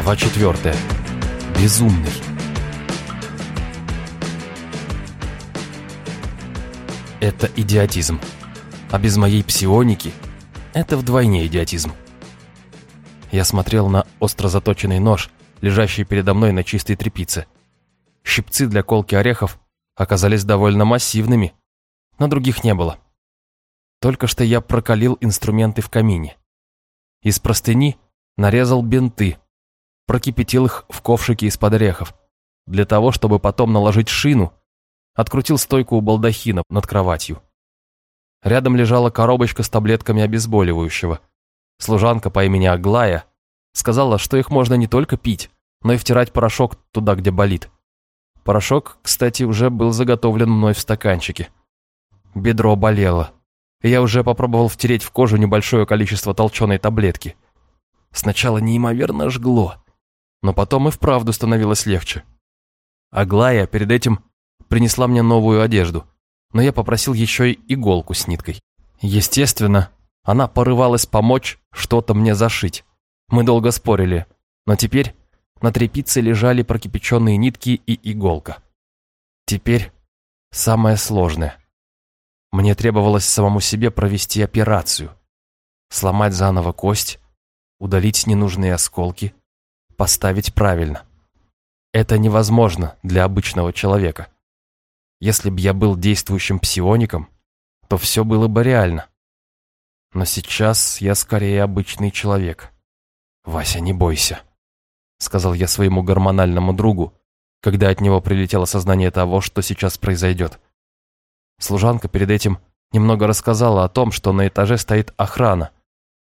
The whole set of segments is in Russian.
Глава четвертая. Безумный. Это идиотизм. А без моей псионики это вдвойне идиотизм. Я смотрел на остро заточенный нож, лежащий передо мной на чистой тряпице. Щипцы для колки орехов оказались довольно массивными, но других не было. Только что я прокалил инструменты в камине. Из простыни нарезал бинты, прокипятил их в ковшике из-под орехов, для того, чтобы потом наложить шину, открутил стойку у балдахина над кроватью. Рядом лежала коробочка с таблетками обезболивающего. Служанка по имени Аглая сказала, что их можно не только пить, но и втирать порошок туда, где болит. Порошок, кстати, уже был заготовлен мной в стаканчике. Бедро болело я уже попробовал втереть в кожу небольшое количество толченой таблетки. Сначала неимоверно жгло, но потом и вправду становилось легче. Аглая перед этим принесла мне новую одежду, но я попросил еще и иголку с ниткой. Естественно, она порывалась помочь что-то мне зашить. Мы долго спорили, но теперь на тряпице лежали прокипяченные нитки и иголка. Теперь самое сложное. Мне требовалось самому себе провести операцию. Сломать заново кость, удалить ненужные осколки, поставить правильно. Это невозможно для обычного человека. Если бы я был действующим псиоником, то все было бы реально. Но сейчас я скорее обычный человек. «Вася, не бойся», — сказал я своему гормональному другу, когда от него прилетело сознание того, что сейчас произойдет. Служанка перед этим немного рассказала о том, что на этаже стоит охрана,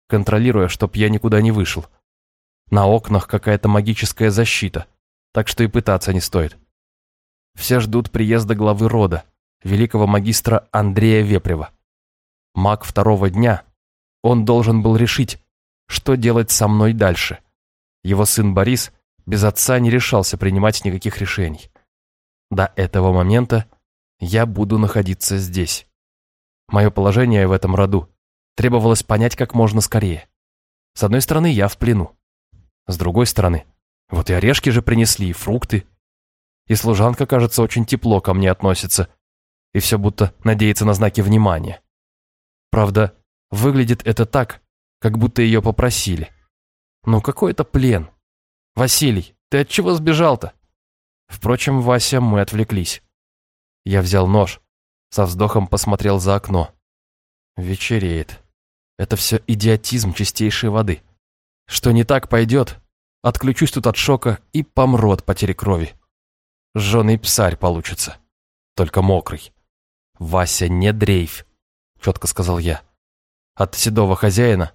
контролируя, чтоб я никуда не вышел. На окнах какая-то магическая защита, так что и пытаться не стоит. Все ждут приезда главы рода, великого магистра Андрея Вепрева. Маг второго дня, он должен был решить, что делать со мной дальше. Его сын Борис без отца не решался принимать никаких решений. До этого момента я буду находиться здесь. Мое положение в этом роду требовалось понять как можно скорее. С одной стороны, я в плену. С другой стороны, вот и орешки же принесли, и фрукты. И служанка, кажется, очень тепло ко мне относится. И все будто надеется на знаки внимания. Правда, выглядит это так, как будто ее попросили. Ну какой это плен? Василий, ты от чего сбежал-то? Впрочем, Вася, мы отвлеклись. Я взял нож, со вздохом посмотрел за окно. Вечереет. Это все идиотизм чистейшей воды. Что не так пойдет, отключусь тут от шока и помру от потери крови. Жженый псарь получится. Только мокрый. «Вася, не дрейфь», — четко сказал я. От седого хозяина,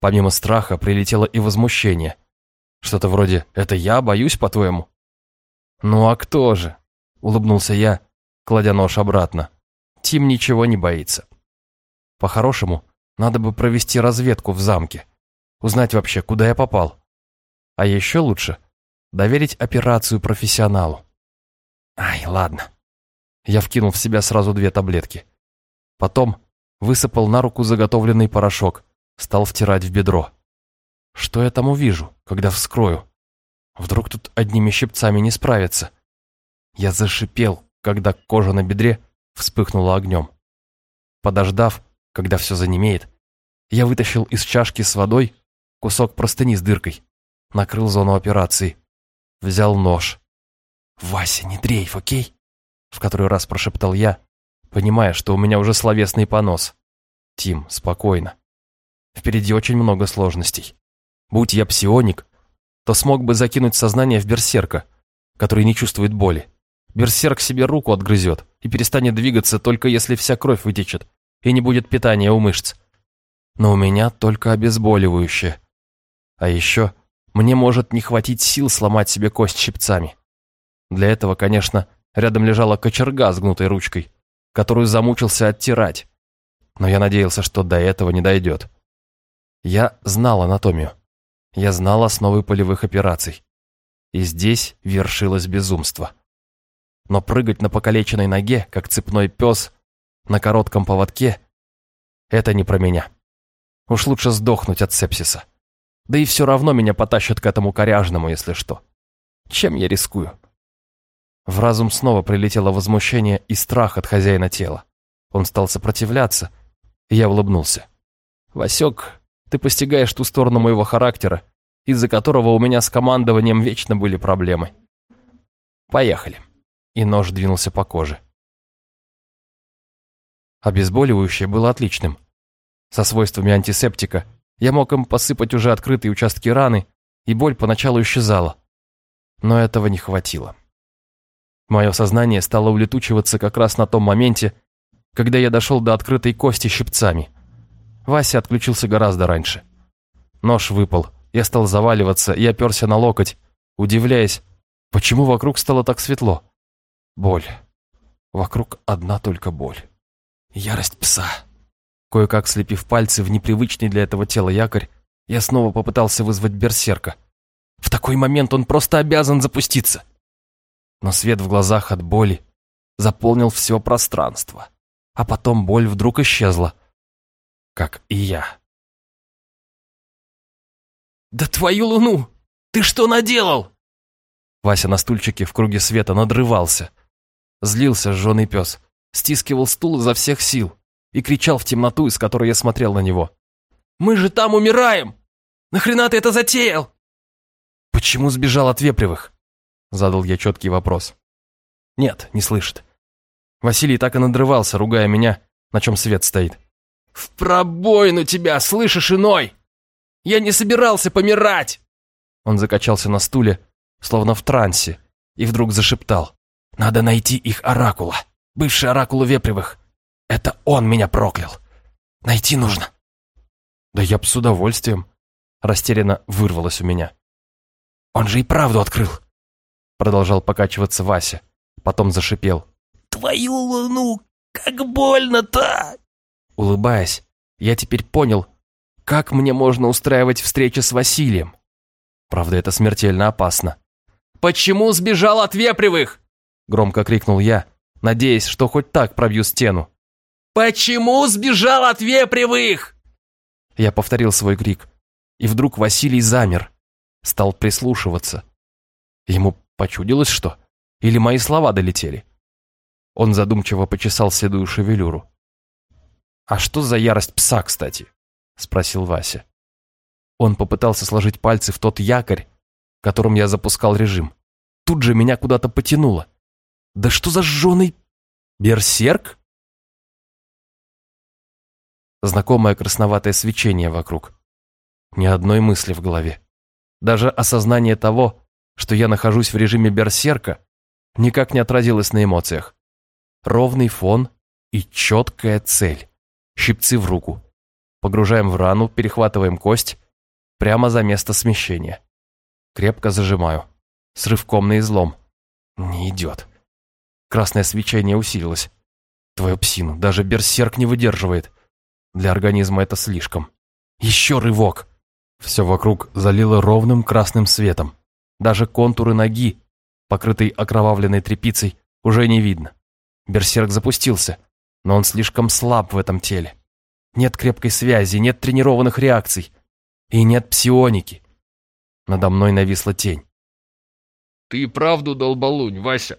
помимо страха, прилетело и возмущение. Что-то вроде «это я боюсь, по-твоему?» «Ну а кто же?» — улыбнулся я, кладя нож обратно. Тим ничего не боится. По-хорошему, надо бы провести разведку в замке. Узнать вообще, куда я попал. А еще лучше доверить операцию профессионалу. Ай, ладно. Я вкинул в себя сразу две таблетки. Потом высыпал на руку заготовленный порошок, стал втирать в бедро. Что я там увижу, когда вскрою? Вдруг тут одними щипцами не справиться? Я зашипел, когда кожа на бедре вспыхнула огнем. Подождав, когда все занемеет, я вытащил из чашки с водой кусок простыни с дыркой, накрыл зону операции, взял нож. «Вася, не дрейф, окей?» В который раз прошептал я, понимая, что у меня уже словесный понос. «Тим, спокойно. Впереди очень много сложностей. Будь я псионик, то смог бы закинуть сознание в берсерка, который не чувствует боли. Берсерк себе руку отгрызет и перестанет двигаться только если вся кровь вытечет и не будет питания у мышц. Но у меня только обезболивающее. А еще мне может не хватить сил сломать себе кость щипцами. Для этого, конечно, рядом лежала кочерга с гнутой ручкой, которую замучился оттирать. Но я надеялся, что до этого не дойдет. Я знал анатомию. Я знал основы полевых операций. И здесь вершилось безумство но прыгать на покалеченной ноге, как цепной пес, на коротком поводке — это не про меня. Уж лучше сдохнуть от сепсиса. Да и все равно меня потащат к этому коряжному, если что. Чем я рискую? В разум снова прилетело возмущение и страх от хозяина тела. Он стал сопротивляться, и я улыбнулся. «Васек, ты постигаешь ту сторону моего характера, из-за которого у меня с командованием вечно были проблемы. Поехали». И нож двинулся по коже. Обезболивающее было отличным. Со свойствами антисептика я мог им посыпать уже открытые участки раны, и боль поначалу исчезала. Но этого не хватило. Мое сознание стало улетучиваться как раз на том моменте, когда я дошел до открытой кости щипцами. Вася отключился гораздо раньше. Нож выпал, я стал заваливаться и оперся на локоть, удивляясь, почему вокруг стало так светло. Боль. Вокруг одна только боль. Ярость пса. Кое-как слепив пальцы в непривычный для этого тела якорь, я снова попытался вызвать берсерка. В такой момент он просто обязан запуститься. Но свет в глазах от боли заполнил все пространство. А потом боль вдруг исчезла. Как и я. «Да твою луну! Ты что наделал?» Вася на стульчике в круге света надрывался. Злился жженый пес стискивал стул изо всех сил и кричал в темноту, из которой я смотрел на него. «Мы же там умираем! Нахрена ты это затеял?» «Почему сбежал от Вепревых?» Задал я четкий вопрос. «Нет, не слышит». Василий так и надрывался, ругая меня, на чем свет стоит. «В пробоину тебя, слышишь, иной! Я не собирался помирать!» Он закачался на стуле, словно в трансе, и вдруг зашептал. «Надо найти их оракула!» бывший оракул Вепревых. Это он меня проклял. Найти нужно. Да я б с удовольствием. Растерянно вырвалось у меня. Он же и правду открыл. Продолжал покачиваться Вася. Потом зашипел. Твою луну, как больно-то! Улыбаясь, я теперь понял, как мне можно устраивать встречи с Василием. Правда, это смертельно опасно. «Почему сбежал от Вепревых?» Громко крикнул я, надеясь, что хоть так пробью стену. «Почему сбежал от вепревых?» Я повторил свой крик, и вдруг Василий замер, стал прислушиваться. Ему почудилось что? Или мои слова долетели? Он задумчиво почесал седую шевелюру. «А что за ярость пса, кстати?» — спросил Вася. Он попытался сложить пальцы в тот якорь, которым я запускал режим. Тут же меня куда-то потянуло. Да что за жженый... Берсерк? Знакомое красноватое свечение вокруг. Ни одной мысли в голове. Даже осознание того, что я нахожусь в режиме берсерка, никак не отразилось на эмоциях. Ровный фон и четкая цель. Щипцы в руку. Погружаем в рану, перехватываем кость прямо за место смещения. Крепко зажимаю. С рывком на излом. Не идет. Красное свечение усилилось. Твою псину, даже берсерк не выдерживает. Для организма это слишком. Еще рывок. Все вокруг залило ровным красным светом. Даже контуры ноги, покрытой окровавленной тряпицей, уже не видно. Берсерк запустился, но он слишком слаб в этом теле. Нет крепкой связи, нет тренированных реакций. И нет псионики. Надо мной нависла тень. «Ты правду долбалунь, Вася?»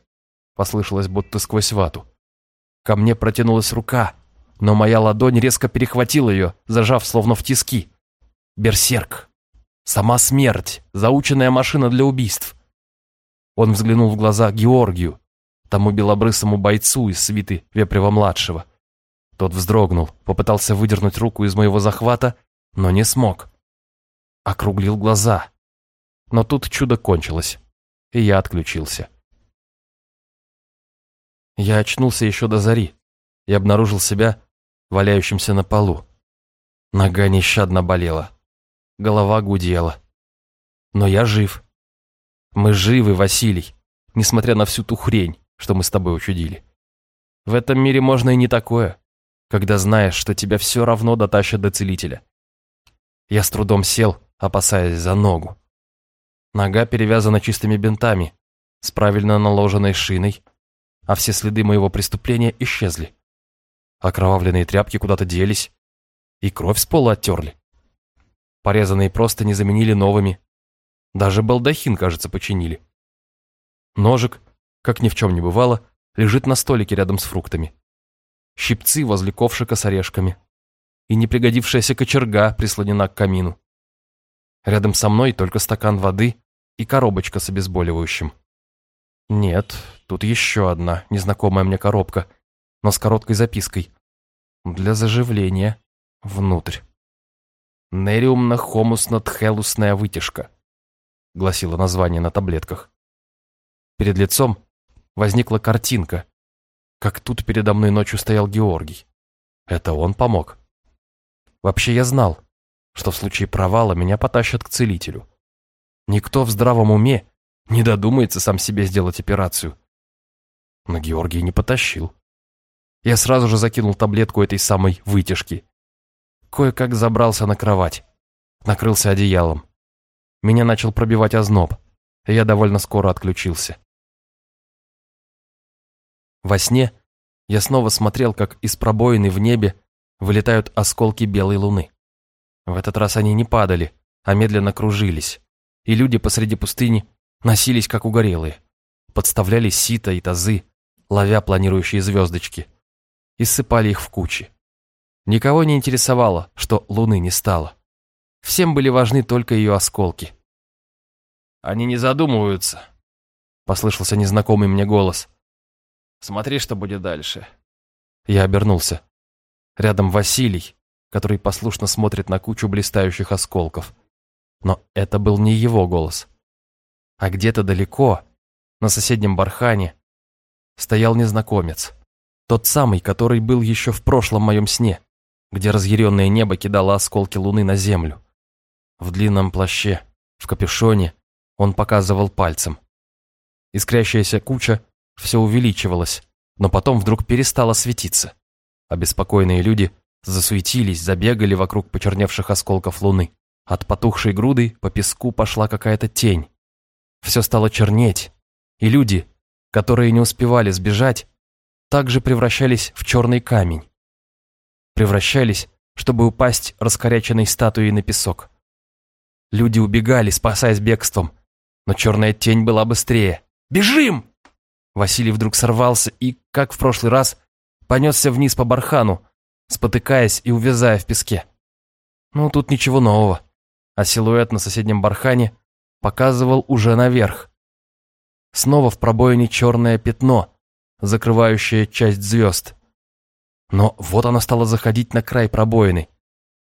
послышалось будто сквозь вату. Ко мне протянулась рука, но моя ладонь резко перехватила ее, зажав словно в тиски. Берсерк. Сама смерть, заученная машина для убийств. Он взглянул в глаза Георгию, тому белобрысому бойцу из свиты Вепрева-младшего. Тот вздрогнул, попытался выдернуть руку из моего захвата, но не смог. Округлил глаза. Но тут чудо кончилось, и я отключился. Я очнулся еще до зари и обнаружил себя валяющимся на полу. Нога нещадно болела, голова гудела. Но я жив. Мы живы, Василий, несмотря на всю ту хрень, что мы с тобой учудили. В этом мире можно и не такое, когда знаешь, что тебя все равно дотащат до целителя. Я с трудом сел, опасаясь за ногу. Нога перевязана чистыми бинтами, с правильно наложенной шиной, а все следы моего преступления исчезли. Окровавленные тряпки куда-то делись, и кровь с пола оттерли. Порезанные просто не заменили новыми. Даже балдахин, кажется, починили. Ножик, как ни в чем не бывало, лежит на столике рядом с фруктами. Щипцы возле ковшика с орешками. И непригодившаяся кочерга прислонена к камину. Рядом со мной только стакан воды и коробочка с обезболивающим. Нет, тут еще одна незнакомая мне коробка, но с короткой запиской. Для заживления внутрь. Нериумно-хомусно-тхелусная вытяжка, гласило название на таблетках. Перед лицом возникла картинка, как тут передо мной ночью стоял Георгий. Это он помог. Вообще я знал, что в случае провала меня потащат к целителю. Никто в здравом уме не додумается сам себе сделать операцию. Но Георгий не потащил. Я сразу же закинул таблетку этой самой вытяжки. Кое-как забрался на кровать. Накрылся одеялом. Меня начал пробивать озноб, и я довольно скоро отключился. Во сне я снова смотрел, как из пробоины в небе вылетают осколки белой луны. В этот раз они не падали, а медленно кружились, и люди посреди пустыни носились как угорелые, подставляли сито и тазы, ловя планирующие звездочки, и ссыпали их в кучи. Никого не интересовало, что луны не стало. Всем были важны только ее осколки. «Они не задумываются», — послышался незнакомый мне голос. «Смотри, что будет дальше». Я обернулся. Рядом Василий, который послушно смотрит на кучу блистающих осколков. Но это был не его голос. А где-то далеко, на соседнем бархане, стоял незнакомец. Тот самый, который был еще в прошлом моем сне, где разъяренное небо кидало осколки луны на землю. В длинном плаще, в капюшоне, он показывал пальцем. Искрящаяся куча все увеличивалась, но потом вдруг перестала светиться. Обеспокоенные люди засуетились, забегали вокруг почерневших осколков луны. От потухшей груды по песку пошла какая-то тень. Все стало чернеть, и люди, которые не успевали сбежать, также превращались в черный камень. Превращались, чтобы упасть раскоряченной статуей на песок. Люди убегали, спасаясь бегством, но черная тень была быстрее. «Бежим!» Василий вдруг сорвался и, как в прошлый раз, понесся вниз по бархану, спотыкаясь и увязая в песке. Ну, тут ничего нового а силуэт на соседнем бархане показывал уже наверх. Снова в пробоине черное пятно, закрывающее часть звезд. Но вот оно стало заходить на край пробоины,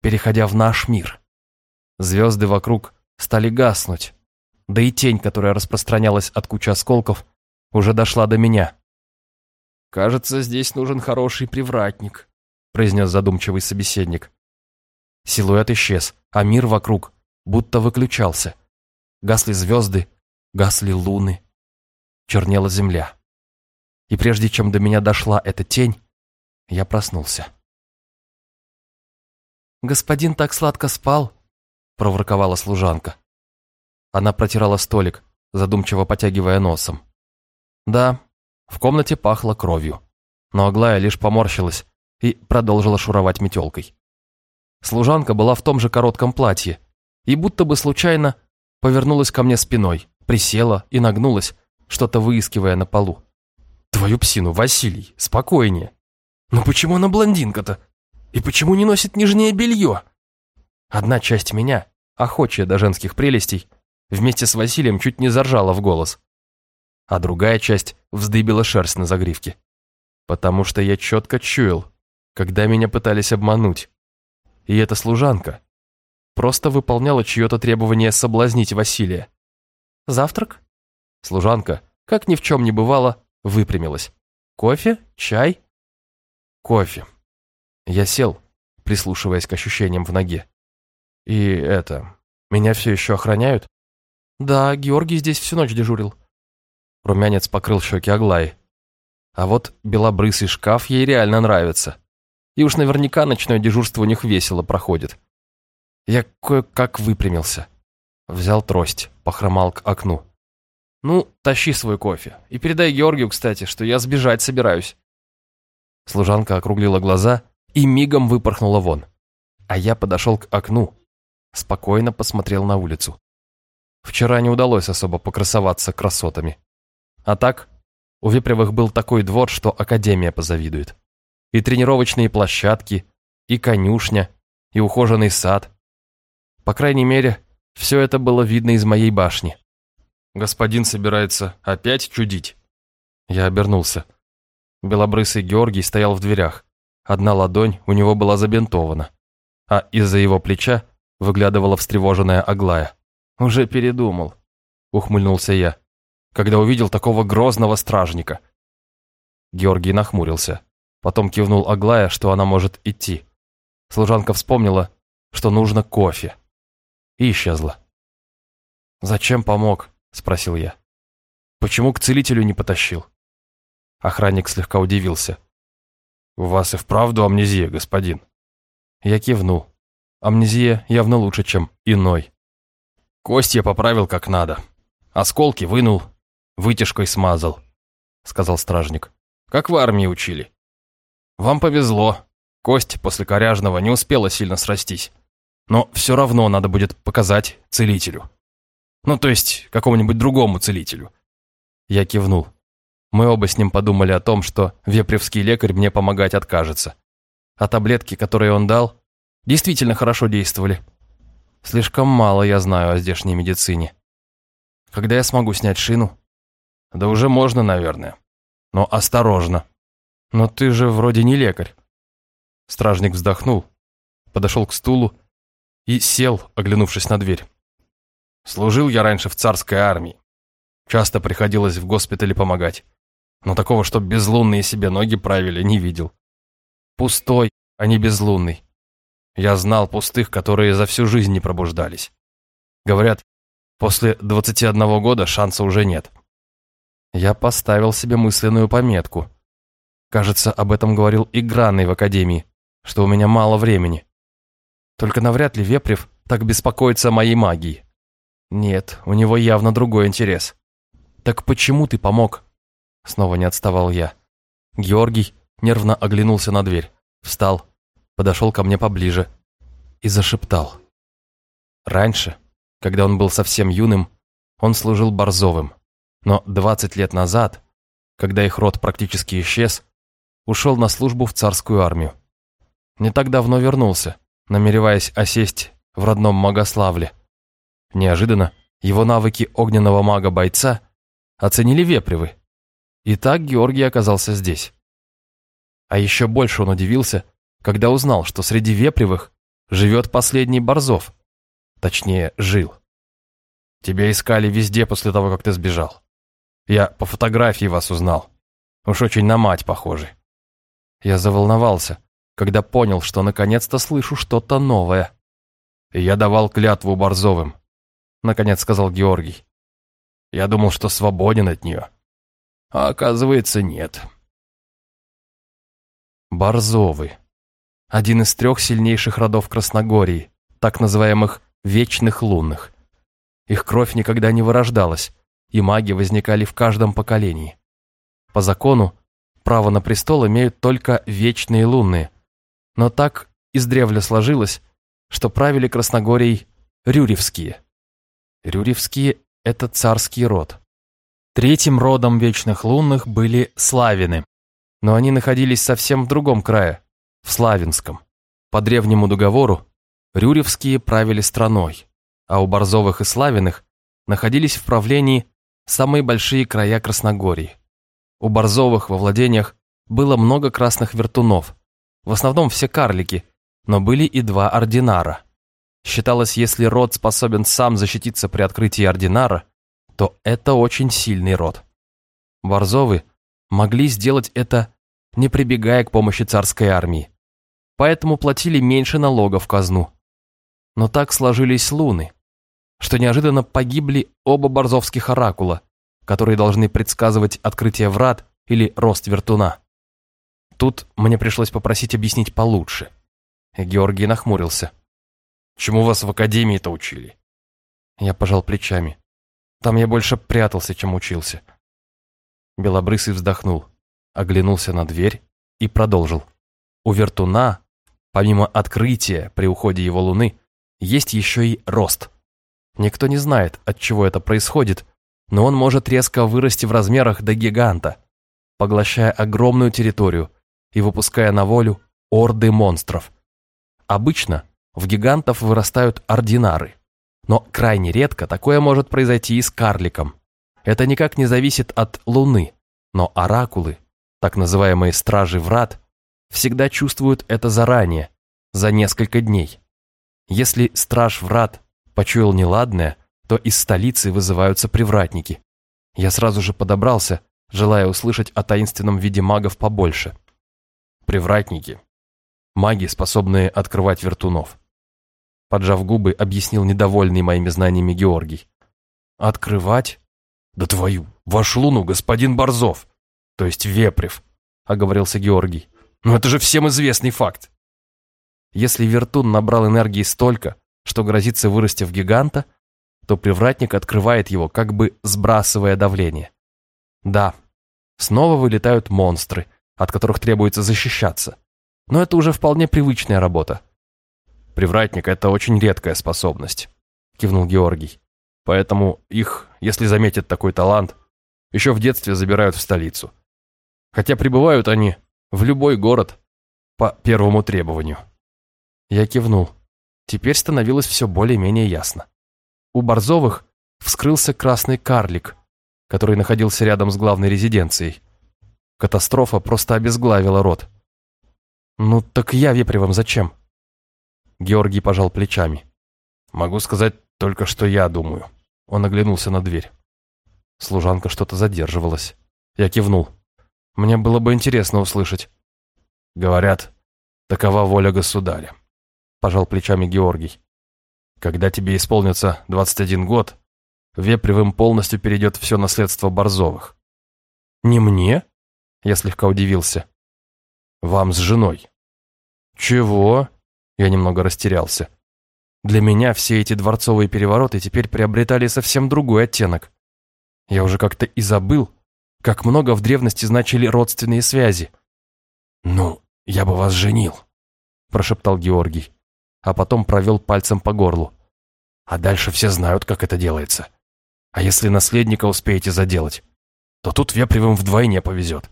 переходя в наш мир. Звезды вокруг стали гаснуть, да и тень, которая распространялась от кучи осколков, уже дошла до меня. «Кажется, здесь нужен хороший привратник», произнес задумчивый собеседник. Силуэт исчез, а мир вокруг будто выключался. Гасли звезды, гасли луны, чернела земля. И прежде чем до меня дошла эта тень, я проснулся. «Господин так сладко спал», — проворковала служанка. Она протирала столик, задумчиво потягивая носом. Да, в комнате пахло кровью, но Аглая лишь поморщилась и продолжила шуровать метелкой. Служанка была в том же коротком платье, и будто бы случайно повернулась ко мне спиной, присела и нагнулась, что-то выискивая на полу. «Твою псину, Василий, спокойнее. Но почему она блондинка-то? И почему не носит нижнее белье?» Одна часть меня, охочая до женских прелестей, вместе с Василием чуть не заржала в голос. А другая часть вздыбила шерсть на загривке. Потому что я четко чуял, когда меня пытались обмануть. И эта служанка просто выполняла чье-то требование соблазнить Василия. «Завтрак?» Служанка, как ни в чем не бывало, выпрямилась. «Кофе? Чай?» «Кофе». Я сел, прислушиваясь к ощущениям в ноге. «И это... Меня все еще охраняют?» «Да, Георгий здесь всю ночь дежурил». Румянец покрыл щеки Аглаи. А вот белобрысый шкаф ей реально нравится. И уж наверняка ночное дежурство у них весело проходит. Я кое-как выпрямился. Взял трость, похромал к окну. «Ну, тащи свой кофе. И передай Георгию, кстати, что я сбежать собираюсь». Служанка округлила глаза и мигом выпорхнула вон. А я подошел к окну, спокойно посмотрел на улицу. Вчера не удалось особо покрасоваться красотами. А так, у Вепревых был такой двор, что Академия позавидует. И тренировочные площадки, и конюшня, и ухоженный сад. По крайней мере, все это было видно из моей башни. Господин собирается опять чудить. Я обернулся. Белобрысый Георгий стоял в дверях. Одна ладонь у него была забинтована, а из-за его плеча выглядывала встревоженная Аглая. «Уже передумал», — ухмыльнулся я, когда увидел такого грозного стражника. Георгий нахмурился. Потом кивнул Аглая, что она может идти. Служанка вспомнила, что нужно кофе. И исчезла. «Зачем помог?» – спросил я. «Почему к целителю не потащил?» Охранник слегка удивился. «У вас и вправду амнезия, господин?» Я кивнул. Амнезия явно лучше, чем иной. Кость я поправил как надо. Осколки вынул, вытяжкой смазал, сказал стражник. Как в армии учили. Вам повезло. Кость после коряжного не успела сильно срастись. Но все равно надо будет показать целителю. Ну, то есть, какому-нибудь другому целителю. Я кивнул. Мы оба с ним подумали о том, что вепревский лекарь мне помогать откажется. А таблетки, которые он дал, действительно хорошо действовали. Слишком мало я знаю о здешней медицине. Когда я смогу снять шину? Да уже можно, наверное. Но осторожно. Но ты же вроде не лекарь. Стражник вздохнул, подошел к стулу и сел, оглянувшись на дверь. Служил я раньше в царской армии. Часто приходилось в госпитале помогать. Но такого, чтоб безлунные себе ноги правили, не видел. Пустой, а не безлунный. Я знал пустых, которые за всю жизнь не пробуждались. Говорят, после 21 года шанса уже нет. Я поставил себе мысленную пометку. Кажется, об этом говорил и Гранный в Академии, что у меня мало времени. Только навряд ли Вепрев так беспокоится о моей магии. Нет, у него явно другой интерес. Так почему ты помог? Снова не отставал я. Георгий нервно оглянулся на дверь, встал, подошел ко мне поближе и зашептал. Раньше, когда он был совсем юным, он служил Борзовым, но 20 лет назад, когда их род практически исчез, ушел на службу в царскую армию. Не так давно вернулся, намереваясь осесть в родном Магославле. Неожиданно его навыки огненного мага-бойца оценили вепривы. И так Георгий оказался здесь. А еще больше он удивился, когда узнал, что среди вепривых живет последний Борзов. Точнее, жил. Тебя искали везде после того, как ты сбежал. Я по фотографии вас узнал. Уж очень на мать похожи. Я заволновался, когда понял, что наконец-то слышу что-то новое. я давал клятву Борзовым, наконец сказал Георгий. Я думал, что свободен от нее. А оказывается, нет. Борзовы один из трех сильнейших родов Красногории, так называемых «вечных лунных». Их кровь никогда не вырождалась, и маги возникали в каждом поколении. По закону, право на престол имеют только вечные лунные, но так издревле сложилось, что правили Красногорией Рюревские. Рюревские – это царский род. Третьим родом вечных лунных были славины, но они находились совсем в другом крае, в Славянском. По древнему договору Рюревские правили страной, а у Борзовых и Славиных находились в правлении самые большие края Красногории. У Борзовых во владениях было много красных вертунов, в основном все карлики, но были и два ординара. Считалось, если род способен сам защититься при открытии ординара, то это очень сильный род. Борзовы могли сделать это, не прибегая к помощи царской армии поэтому платили меньше налогов в казну. Но так сложились луны, что неожиданно погибли оба борзовских оракула, которые должны предсказывать открытие врат или рост вертуна. Тут мне пришлось попросить объяснить получше. Георгий нахмурился. «Чему вас в академии-то учили?» Я пожал плечами. Там я больше прятался, чем учился. Белобрысый вздохнул, оглянулся на дверь и продолжил. У вертуна Помимо открытия при уходе его луны, есть еще и рост. Никто не знает, от чего это происходит, но он может резко вырасти в размерах до гиганта, поглощая огромную территорию и выпуская на волю орды монстров. Обычно в гигантов вырастают ординары, но крайне редко такое может произойти и с карликом. Это никак не зависит от Луны, но оракулы, так называемые стражи врат, всегда чувствуют это заранее, за несколько дней. Если страж врат почуял неладное, то из столицы вызываются привратники. Я сразу же подобрался, желая услышать о таинственном виде магов побольше. Привратники. Маги, способные открывать вертунов. Поджав губы, объяснил недовольный моими знаниями Георгий. «Открывать? Да твою, ваш луну, господин Борзов! То есть Вепрев», — оговорился Георгий. «Ну это же всем известный факт!» Если вертун набрал энергии столько, что грозится вырасти в гиганта, то привратник открывает его, как бы сбрасывая давление. Да, снова вылетают монстры, от которых требуется защищаться. Но это уже вполне привычная работа. Привратник – это очень редкая способность, кивнул Георгий. Поэтому их, если заметят такой талант, еще в детстве забирают в столицу. Хотя прибывают они в любой город по первому требованию. Я кивнул. Теперь становилось все более-менее ясно. У Борзовых вскрылся красный карлик, который находился рядом с главной резиденцией. Катастрофа просто обезглавила рот. «Ну так я Вепревым зачем?» Георгий пожал плечами. «Могу сказать только, что я думаю». Он оглянулся на дверь. Служанка что-то задерживалась. Я кивнул. «Мне было бы интересно услышать». «Говорят, такова воля государя», — пожал плечами Георгий. Когда тебе исполнится 21 год, Вепревым полностью перейдет все наследство Борзовых. Не мне? Я слегка удивился. Вам с женой. Чего? Я немного растерялся. Для меня все эти дворцовые перевороты теперь приобретали совсем другой оттенок. Я уже как-то и забыл, как много в древности значили родственные связи. «Ну, я бы вас женил», – прошептал Георгий а потом провел пальцем по горлу. А дальше все знают, как это делается. А если наследника успеете заделать, то тут Вепревым вдвойне повезет.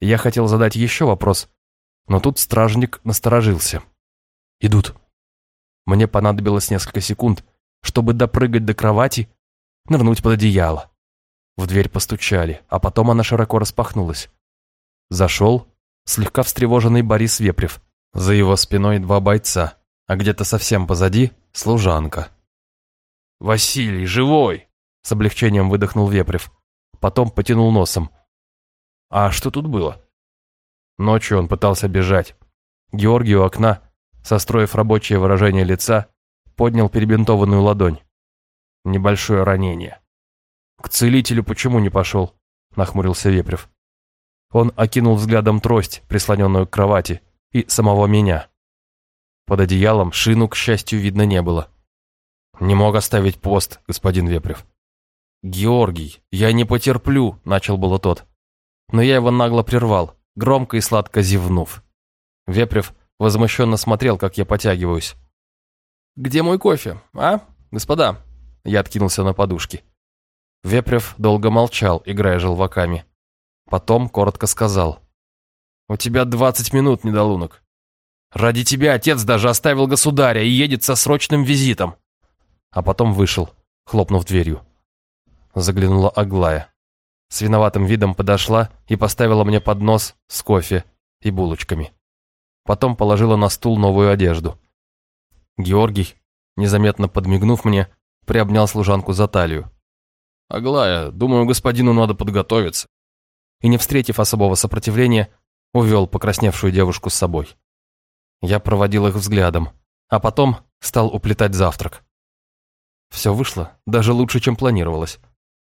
Я хотел задать еще вопрос, но тут стражник насторожился. «Идут». Мне понадобилось несколько секунд, чтобы допрыгать до кровати, нырнуть под одеяло. В дверь постучали, а потом она широко распахнулась. Зашел слегка встревоженный Борис Вепрев. За его спиной два бойца а где-то совсем позади — служанка. «Василий, живой!» — с облегчением выдохнул Вепрев. Потом потянул носом. «А что тут было?» Ночью он пытался бежать. Георгий у окна, состроив рабочее выражение лица, поднял перебинтованную ладонь. Небольшое ранение. «К целителю почему не пошел?» — нахмурился Вепрев. Он окинул взглядом трость, прислоненную к кровати, и самого меня. Под одеялом шину, к счастью, видно не было. «Не мог оставить пост, господин Вепрев». «Георгий, я не потерплю», — начал было тот. Но я его нагло прервал, громко и сладко зевнув. Вепрев возмущенно смотрел, как я потягиваюсь. «Где мой кофе, а, господа?» Я откинулся на подушки. Вепрев долго молчал, играя желваками. Потом коротко сказал. «У тебя двадцать минут, недолунок. Ради тебя отец даже оставил государя и едет со срочным визитом. А потом вышел, хлопнув дверью. Заглянула Аглая. С виноватым видом подошла и поставила мне поднос с кофе и булочками. Потом положила на стул новую одежду. Георгий, незаметно подмигнув мне, приобнял служанку за талию. «Аглая, думаю, господину надо подготовиться». И, не встретив особого сопротивления, увел покрасневшую девушку с собой. Я проводил их взглядом, а потом стал уплетать завтрак. Все вышло даже лучше, чем планировалось.